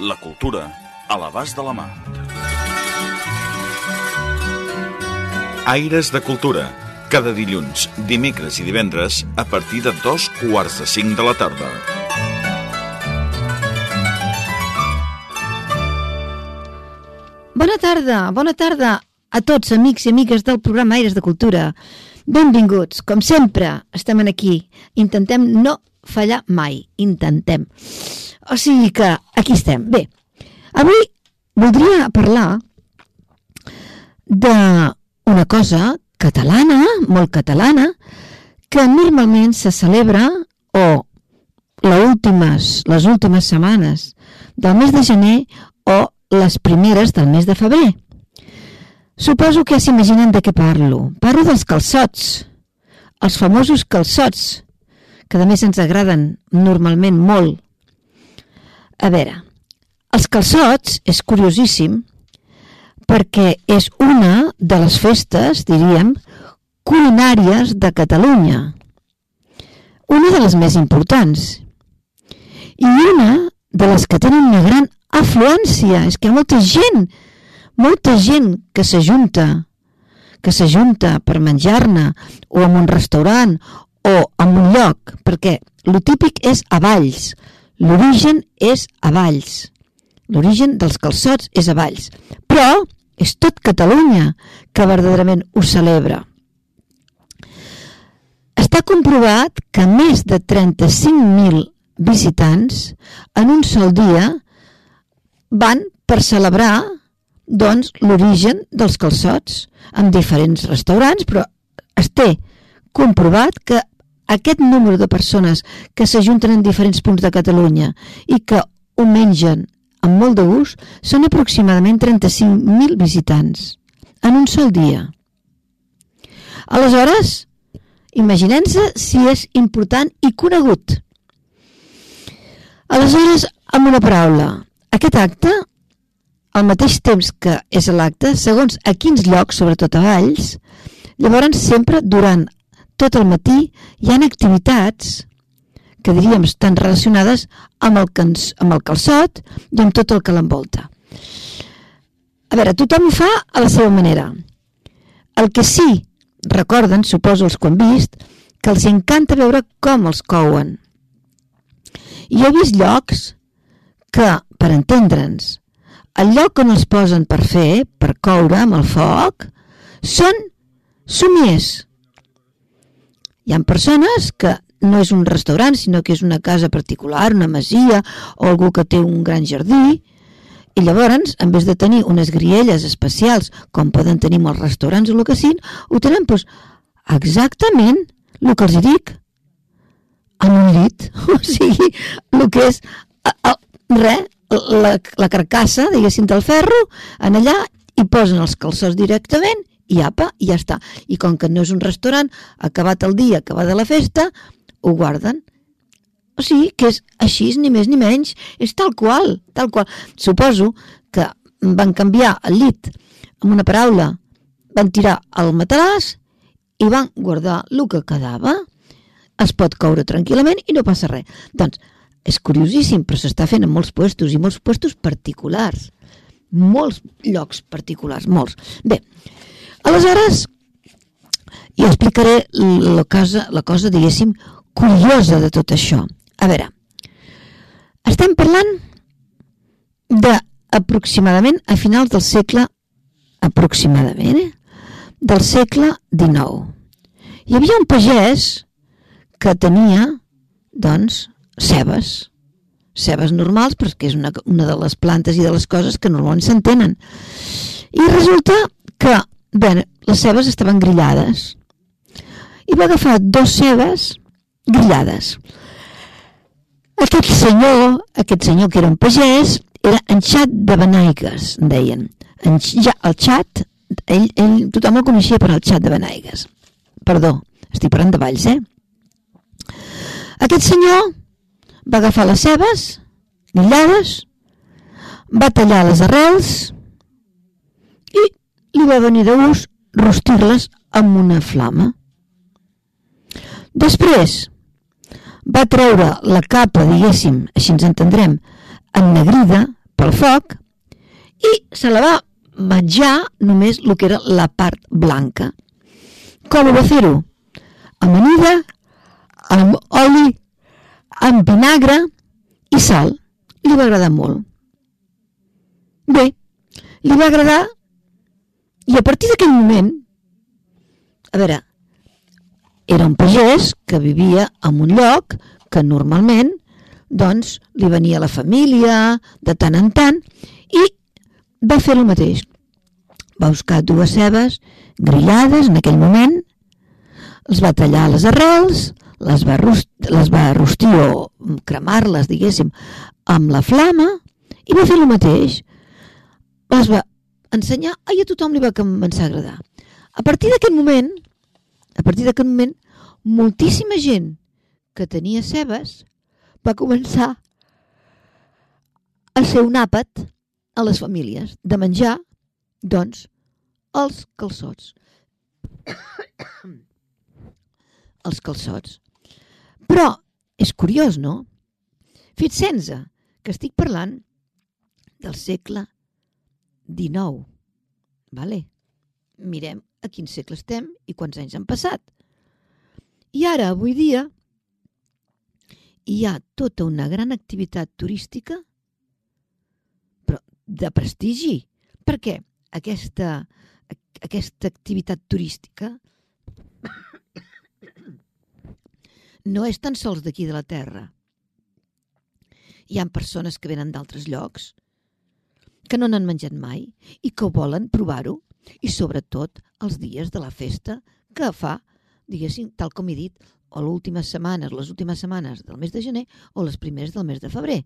La cultura a l'abast de la mà. Aires de Cultura. Cada dilluns, dimecres i divendres a partir de dos quarts de cinc de la tarda. Bona tarda, bona tarda a tots, amics i amigues del programa Aires de Cultura. Benvinguts, com sempre, estem aquí. Intentem no fallar mai, intentem. O sigui que aquí estem. Bé, avui voldria parlar d'una cosa catalana, molt catalana, que normalment se celebra o les últimes, les últimes setmanes del mes de gener o les primeres del mes de febrer. Suposo que s'imaginen de què parlo. Parlo dels calçots, els famosos calçots, que a més ens agraden normalment molt. A veure, els calçots és curiosíssim perquè és una de les festes, diríem, culinàries de Catalunya. Una de les més importants. I una de les que tenen una gran afluència, és que hi ha molta gent, molta gent que s'ajunta, que s'ajunta per menjar-ne, o en un restaurant, en un lloc, perquè lo típic és a Valls, l'origen és a Valls, l'origen dels calçots és a Valls, però és tot Catalunya que verdaderament ho celebra. Està comprovat que més de 35.000 visitants en un sol dia van per celebrar doncs l'origen dels calçots en diferents restaurants, però es té comprovat que aquest número de persones que s'ajunten en diferents punts de Catalunya i que ho mengen amb molt de gust són aproximadament 35.000 visitants en un sol dia. Aleshores, imaginem-se si és important i conegut. Aleshores, amb una paraula, aquest acte, al mateix temps que és l'acte, segons a quins llocs, sobretot a Valls, llavors sempre durant tot el matí hi han activitats que diríem estan relacionades amb el, cans, amb el calçot i amb tot el que l'envolta. A veure, tothom ho fa a la seva manera. El que sí recorden, suposo els que han vist, que els encanta veure com els couen. I he vist llocs que per entendre'ns, el lloc on els posen per fer, per coure amb el foc, són somiers. Hi ha persones que no és un restaurant, sinó que és una casa particular, una masia o algú que té un gran jardí, i llavors, en vez de tenir unes grielles especials, com poden tenir molts restaurants o el que sigui, ho tenen doncs, exactament el que els dic, amb un llit. O sigui, el que és res, la, la carcassa, diguéssim, del ferro, en allà, i posen els calçots directament, i apa, i ja està. I com que no és un restaurant, acabat el dia, acabat la festa, ho guarden. O sigui, que és així, ni més ni menys, és tal qual, tal qual. Suposo que van canviar el llit amb una paraula, van tirar el matalàs i van guardar el que quedava. Es pot coure tranquil·lament i no passa res. Doncs és curiosíssim, però s'està fent en molts puestos i molts puestos particulars. Molts llocs particulars, molts. Bé, aleshores, jo explicaré la cosa, la cosa diguéssim, curiosa de tot això. A veure, estem parlant de aproximadament a finals del segle aproximadament eh, del segle XIX. Hi havia un pagès que tenia doncs cebes, cebes normals, però que és una, una de les plantes i de les coses que normalment s'entenen. I resulta que, bé, les cebes estaven grillades. I va agafar dos cebes grillades. Aquest senyor, aquest senyor que era un pagès, era en xat de Benaigues, en deien. En, ja, el xat, ell, ell, tothom el coneixia per al xat de Benaigues. Perdó, estic parlant de Valls, eh? Aquest senyor va agafar les cebes, guillades, va tallar les arrels i li va venir de gust rostir-les amb una flama. Després va treure la capa, diguéssim, així ens entendrem, ennegrida pel foc i se la va menjar només el que era la part blanca. Com ho va fer-ho? Amanida, amb oli, amb vinagre i sal. Li va agradar molt. Bé, li va agradar i a partir d'aquell moment, a veure, era un pagès que vivia en un lloc que normalment doncs li venia la família de tant en tant i va fer el mateix. Va buscar dues cebes grillades en aquell moment, els va tallar les arrels, les va, rost, les va rostir o cremar-les, diguéssim, amb la flama i va fer el mateix. Les va ensenyar i a tothom li va començar a agradar. A partir d'aquest moment, a partir d'aquest moment, moltíssima gent que tenia cebes va començar a ser un àpat a les famílies de menjar, doncs, els calçots. els calçots. Però és curiós, no? Fixem-se que estic parlant del segle XIX. Vale? Mirem a quin segle estem i quants anys han passat. I ara, avui dia, hi ha tota una gran activitat turística, però de prestigi. Per què? Aquesta, aquesta activitat turística no és tan sols d'aquí de la Terra. Hi han persones que venen d'altres llocs que no n'han menjat mai i que volen provar-ho i sobretot els dies de la festa que fa, diguéssim, tal com he dit, o l'últimes setmanes, les últimes setmanes del mes de gener o les primeres del mes de febrer,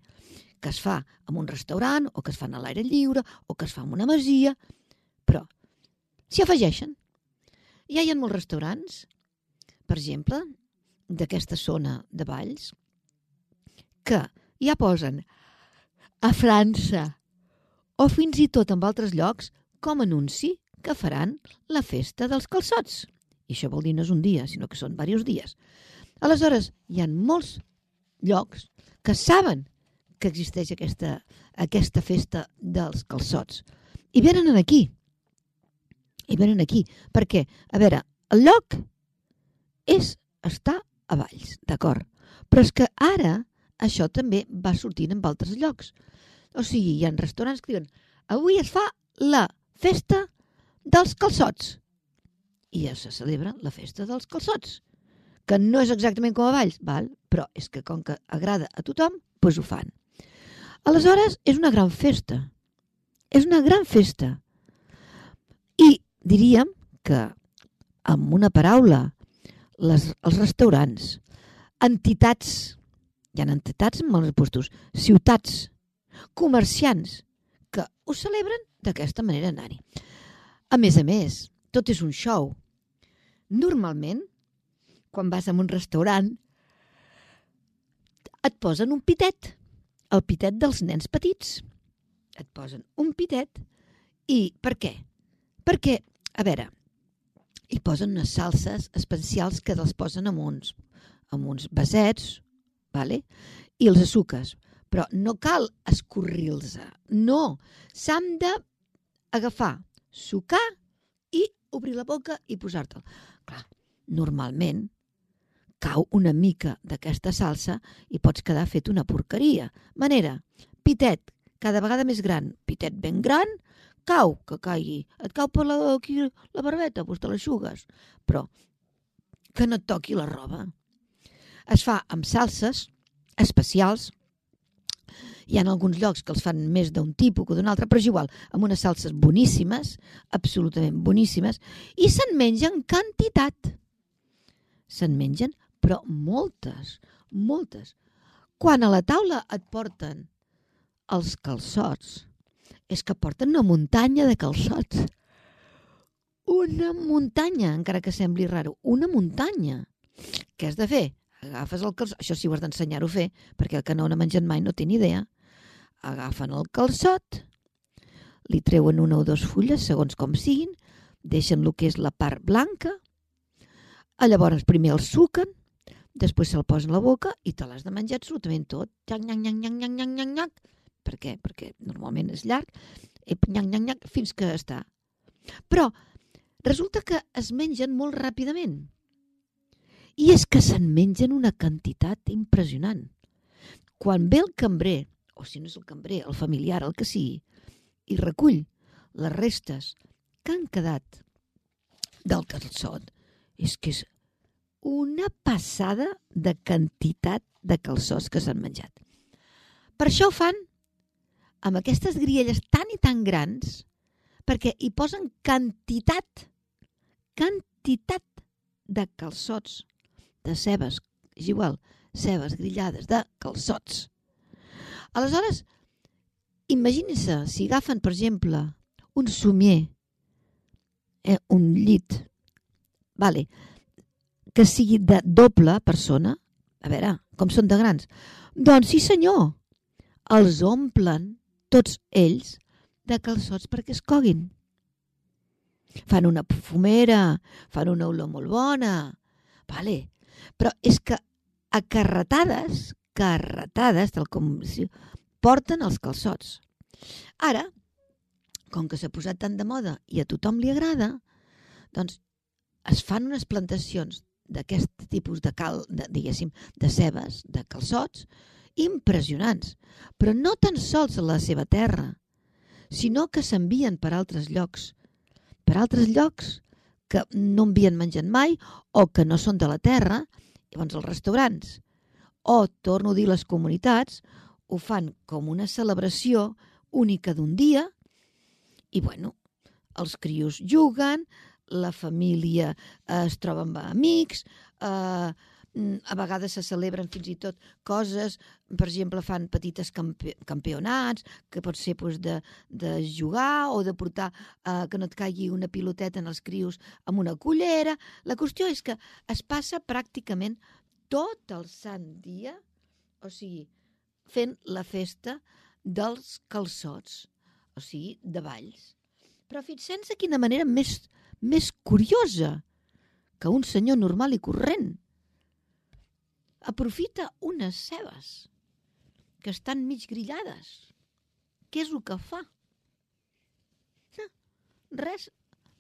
que es fa en un restaurant o que es fan a l'aire lliure o que es fa en una masia, però s'hi afegeixen. Ja hi ha molts restaurants, per exemple, d'aquesta zona de Valls que ja posen a França o fins i tot en altres llocs com anunci que faran la festa dels calçots. I això vol dir no és un dia, sinó que són diversos dies. Aleshores, hi ha molts llocs que saben que existeix aquesta, aquesta festa dels calçots. I venen aquí. I venen aquí. Perquè, a veure, el lloc és estar a Valls, d'acord? Però és que ara això també va sortint en altres llocs. O sigui, hi ha restaurants que diuen avui es fa la festa dels calçots. I ja se celebra la festa dels calçots, que no és exactament com a Valls, val? però és que com que agrada a tothom, doncs ho fan. Aleshores, és una gran festa. És una gran festa. I diríem que, amb una paraula, les, els restaurants, entitats, hi ha entitats en molts puestos, ciutats, comerciants, que ho celebren d'aquesta manera anar-hi. A més a més, tot és un show. Normalment, quan vas a un restaurant, et posen un pitet, el pitet dels nens petits. Et posen un pitet i per què? Perquè, a veure, i posen unes salses especials que les posen amb uns, amb uns basets vale? i els açúcars. Però no cal escorrir-los. No, s'han d'agafar, sucar i obrir la boca i posar-te'l. Clar, normalment cau una mica d'aquesta salsa i pots quedar fet una porqueria. Manera, pitet, cada vegada més gran, pitet ben gran, cau, que caigui. Et cau per la, aquí, la barbeta, doncs te l'aixugues. Però que no et toqui la roba. Es fa amb salses especials. Hi ha alguns llocs que els fan més d'un tipus que d'un altre, però és igual, amb unes salses boníssimes, absolutament boníssimes, i se'n mengen quantitat. Se'n mengen, però moltes, moltes. Quan a la taula et porten els calçots és que porten una muntanya de calçots. Una muntanya, encara que sembli raro, una muntanya. Què has de fer? Agafes el calçot, això sí ho has d'ensenyar-ho a fer, perquè el que no n'ha menjat mai no té ni idea. Agafen el calçot, li treuen una o dues fulles, segons com siguin, deixen el que és la part blanca, llavors primer el suquen, després se'l posen a la boca i te l'has de menjar absolutament tot. Nyac, nyac, nyac, nyac, nyac, nyac, nyac, nyac. Per què? Perquè normalment és llarg, i nyac, nyac, nyac, fins que està. Però resulta que es mengen molt ràpidament. I és que se'n mengen una quantitat impressionant. Quan ve el cambrer, o si no és el cambrer, el familiar, el que sigui, i recull les restes que han quedat del calçot, és que és una passada de quantitat de calçots que s'han menjat. Per això ho fan amb aquestes grielles tan i tan grans perquè hi posen quantitat, quantitat de calçots, de cebes, és igual, cebes grillades de calçots. Aleshores, imaginin-se si agafen, per exemple, un somier, eh, un llit, vale, que sigui de doble persona, a veure, com són de grans, doncs sí senyor, els omplen tots ells de calçots perquè es coguin. Fan una fumera, fan una olor molt bona, vale. però és que a carretades, carretades, tal com porten els calçots. Ara, com que s'ha posat tant de moda i a tothom li agrada, doncs es fan unes plantacions d'aquest tipus de cal, de, diguéssim, de cebes, de calçots, impressionants, però no tan sols a la seva terra, sinó que s'envien per altres llocs, per altres llocs que no envien menjant mai o que no són de la terra, llavors els restaurants, o, torno a dir, les comunitats, ho fan com una celebració única d'un dia i, bueno, els crios juguen, la família eh, es troba amb amics, eh, a vegades se celebren fins i tot coses, per exemple, fan petites campe campionats, que pot ser doncs, de, de jugar o de portar eh, que no et caigui una piloteta en els crios amb una cullera. La qüestió és que es passa pràcticament tot el sant dia, o sigui, fent la festa dels calçots, o sigui, de balls. Però fixem-se quina manera més més curiosa que un senyor normal i corrent. Aprofita unes cebes que estan mig grillades. Què és el que fa? Res,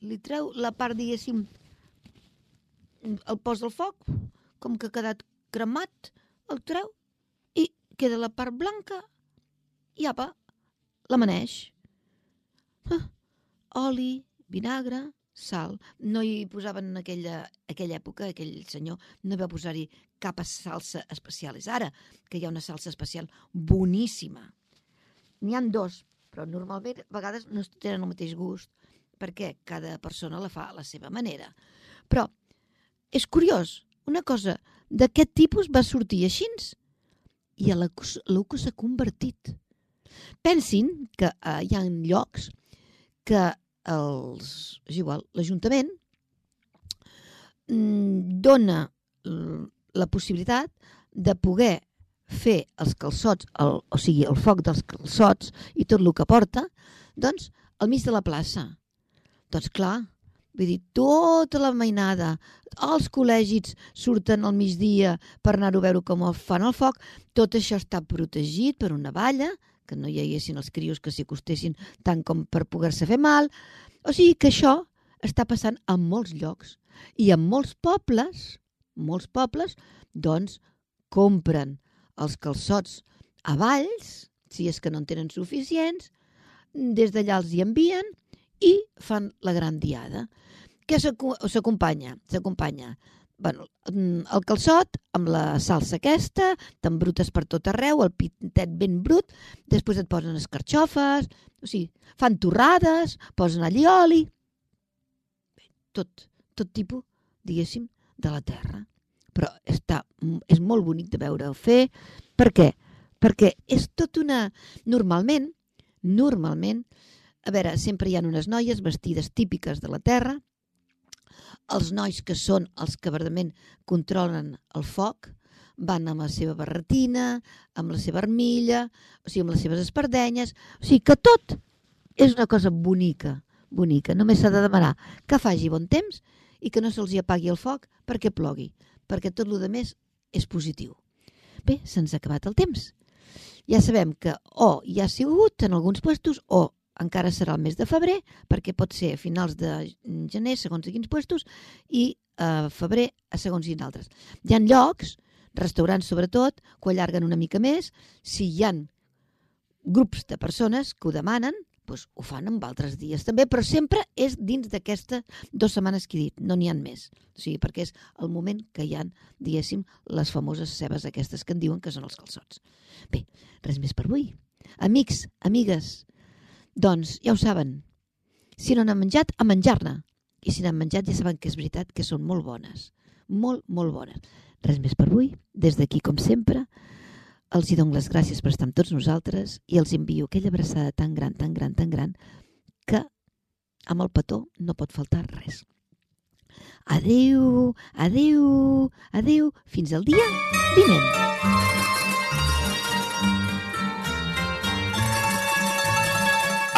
li treu la part, diguéssim, el posa al foc, com que ha quedat cremat, el treu i queda la part blanca i apa, l'amaneix. Ah, oli, vinagre, sal. No hi posaven en aquella, aquella època, aquell senyor, no va posar-hi cap salsa especial. És ara que hi ha una salsa especial boníssima. N'hi han dos, però normalment a vegades no tenen el mateix gust perquè cada persona la fa a la seva manera. Però és curiós, una cosa d'aquest tipus va sortir així i a la, que s'ha convertit. Pensin que eh, hi ha llocs que els, és igual, l'Ajuntament mm, dona la possibilitat de poder fer els calçots, el, o sigui, el foc dels calçots i tot el que porta, doncs, al mig de la plaça. Doncs clar, vull dir, tota la mainada, els col·legis surten al migdia per anar-ho a veure com fan el foc, tot això està protegit per una valla, que no hi haguessin els crios que s'hi acostessin tant com per poder-se fer mal. O sigui que això està passant en molts llocs i en molts pobles, molts pobles, doncs compren els calçots a valls, si és que no en tenen suficients, des d'allà els hi envien i fan la gran diada. Què s'acompanya? S'acompanya bueno, mm, el calçot amb la salsa aquesta, t'embrutes per tot arreu, el pitet ben brut, després et posen escarxofes, o sigui, fan torrades, posen allí oli, tot, tot tipus, diguéssim, de la terra. Però està, és molt bonic de veure-ho fer. Per què? perquè és tot una... Normalment, normalment, a veure, sempre hi ha unes noies vestides típiques de la terra, els nois que són els que verdament controlen el foc, van amb la seva barretina, amb la seva armilla, o sigui, amb les seves espardenyes, o sigui que tot és una cosa bonica, bonica. Només s'ha de demanar que faci bon temps i que no se'ls apagui el foc perquè plogui, perquè tot el més és positiu. Bé, se'ns ha acabat el temps. Ja sabem que o hi ha sigut en alguns puestos o encara serà el mes de febrer, perquè pot ser a finals de gener, segons a quins puestos, i a febrer a segons quins altres. Hi ha llocs restaurants sobretot, que allarguen una mica més. Si hi han grups de persones que ho demanen, doncs ho fan en altres dies també, però sempre és dins d'aquestes dues setmanes que he dit, no n'hi han més. O sigui, perquè és el moment que hi han, diguéssim, les famoses cebes aquestes que en diuen que són els calçots. Bé, res més per avui. Amics, amigues, doncs ja ho saben, si no n'han menjat, a menjar-ne. I si n'han menjat ja saben que és veritat que són molt bones. Molt, molt bones. Res més per avui. Des d'aquí, com sempre, els hi dono les gràcies per estar amb tots nosaltres i els envio aquella abraçada tan gran, tan gran, tan gran, que amb el petó no pot faltar res. Adeu, adeu, adeu, fins al dia vinent.